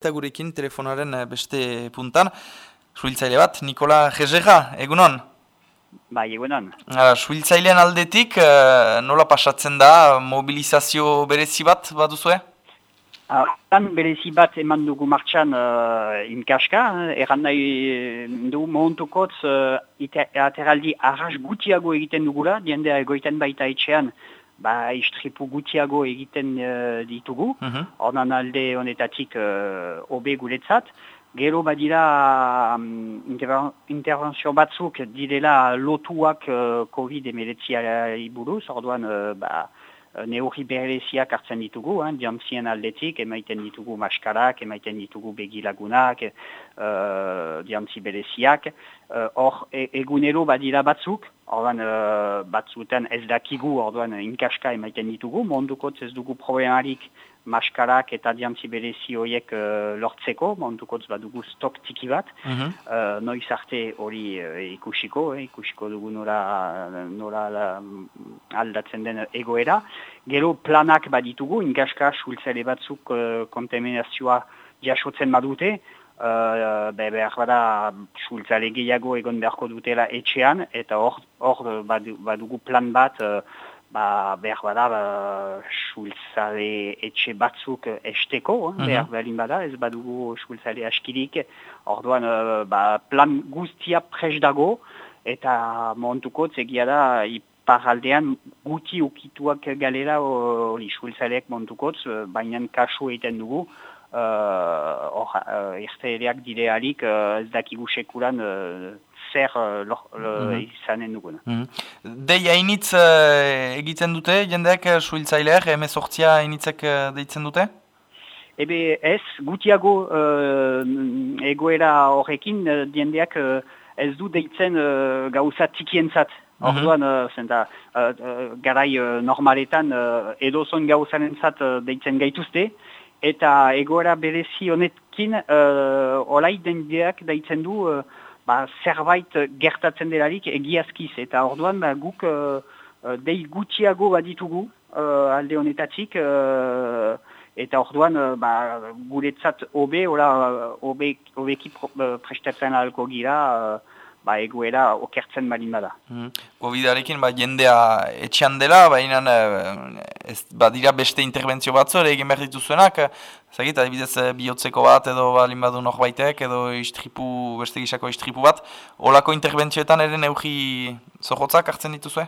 Eta gurekin telefonaren eh, beste puntan, suhiltzaile bat, Nikola Jezega, egunon? Bai, egunon. Suhiltzailean aldetik, eh, nola pasatzen da, mobilizazio berezi bat bat duzue? Tan berezi bat eman dugu martxan uh, inkaska, erran nahi du montukotz uh, ateraldi arras gutiago egiten dugula, diendea egoiten baita etxean, ba, istripu gutiago egiten uh, ditugu, mm -hmm. alde honetatik uh, obe guretzat. Gero badira um, intervenzio batzuk direla lotuak uh, COVID-19 iburuz, orduan uh, ba, neurri bereziak hartzen ditugu, eh, diantzien aldetik, emaiten ditugu maskarak, emaiten ditugu begilagunak, uh, diantzi bereziak. Hor, uh, e egunero badira batzuk, orduan uh, batzuetan ez dakigu, orduan inkaska emaiten ditugu, mondukotz ez dugu problemarik maskarak eta diantzi berezi horiek uh, lortzeko, mondukotz badugu stok tiki bat, mm noiz arte hori ikusiko, eh, ikusiko dugu nora, nora aldatzen den egoera. Gero planak baditugu, inkaska, sultzele batzuk uh, kontaminazioa jasotzen badute, uh, be, behar bada sultzale gehiago egon beharko dutela etxean, eta hor, hor badugu plan bat, uh, ba, behar bada ba, sultzale etxe batzuk esteko, mm -hmm. behar behalin bada, ez badugu sultzale askirik, orduan uh, ba, plan guztia pres dago, eta montuko zegia da iparaldean guti ukituak galera hori suiltzaleak montukotz, baina kasu egiten dugu, uh, uh, ertereak direalik uh, ez dakigu sekuran uh, zer uh, lor, mm izanen dugun. Mm Dei hainitz uh, egiten dute, jendeak suiltzaileak, emezortzia hainitzek uh, deitzen dute? Ebe ez, gutiago uh, egoera horrekin, uh, jendeak uh, ez du deitzen uh, gauza tikientzat. Mhm. Orduan, uh, zenta, uh, garai normaletan uh, edo zon gauzaren zat deitzen gaituzte, eta egoera berezi honetkin uh, olai dendeak deitzen du uh, ba, zerbait gertatzen delarik egiazkiz. Eta orduan ba, guk uh, dei gutxiago baditugu uh, alde honetatik, uh, eta orduan uh, ba, guretzat obe, ola, obe, obeki prestatzen alko gira, ba, egoera okertzen balin bada. Mm. Covidarekin ba, jendea etxean dela, baina eh, ez badira beste interbentzio batzu ere egin behar dituzuenak, zagit, adibidez eh, bihotzeko bat edo balin badu baitek, edo istripu, beste gisako istripu bat, olako interbentzioetan ere neugi zohotzak hartzen dituzue?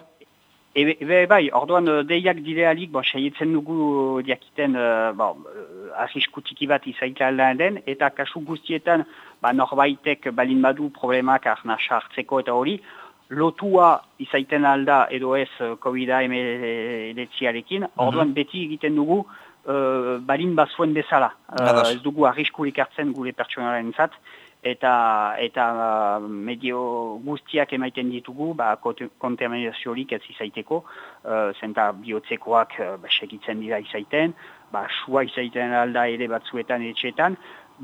Ebe, ebe bai, orduan uh, deiak direalik, bo, saietzen dugu diakiten uh, bo, uh, bat izaita den, eta kasu guztietan ba, norbaitek balin badu problemak arna hartzeko eta hori, lotua izaiten alda edo ez COVID-a emeletziarekin, orduan mm beti egiten dugu uh, balin bazuen bezala. Uh, ez dugu arriskurik hartzen gure pertsonaren zat, eta eta uh, medio guztiak emaiten ditugu ba kontaminaziorik ez izaiteko. Uh, zenta bihotzekoak uh, segitzen dira izaiten ba sua izaiten alda ere batzuetan etxetan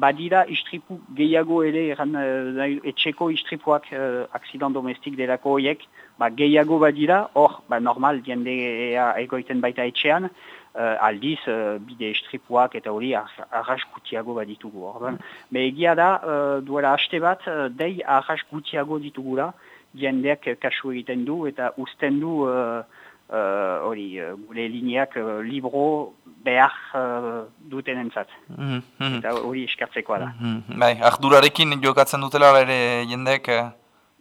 badira istripu gehiago ere eran, uh, etxeko istripuak uh, aksidan domestik delako horiek ba gehiago badira hor ba normal diendea egoiten baita etxean uh, aldiz uh, bide estripuak eta hori arras gutiago bat ditugu. Orban. Mm. egia da, uh, duela haste bat, uh, dei arras gutiago ditugula, jendeak kasu egiten du eta usten du hori uh, uh, gure lineak uh, libro behar uh, duten entzat. Mm -hmm. Eta hori eskartzekoa da. Mm -hmm. Bai, ardurarekin jokatzen dutela ere jendeak,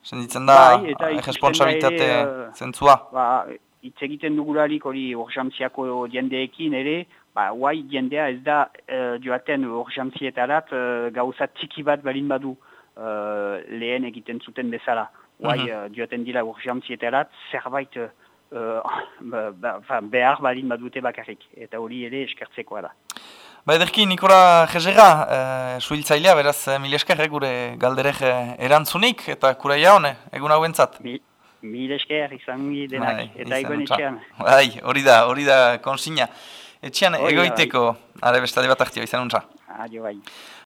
senditzen da, bai, responsabilitate zentzua. Ba, hitz egiten dugularik hori urgentziako jendeekin ere, ba, guai jendea ez da uh, joaten urgentzietarat uh, gauza txiki bat balin badu uh, lehen egiten zuten bezala. Guai mm -hmm. uh, joaten dira urgentzietarat zerbait uh, ba, ba, behar balin badute bakarrik. Eta hori ere eskertzekoa da. Ba ederki, Nikola Jezera, uh, suhiltzailea, beraz, mil esker, gure galderek erantzunik, eta kuraia hone, egun hau bentsat. Mil esker izan denak, bai, eta egon etxean. Bai, hori da, hori da konsina. Etxean egoiteko, are bestade bat ahtio, izan untza. Adio bai.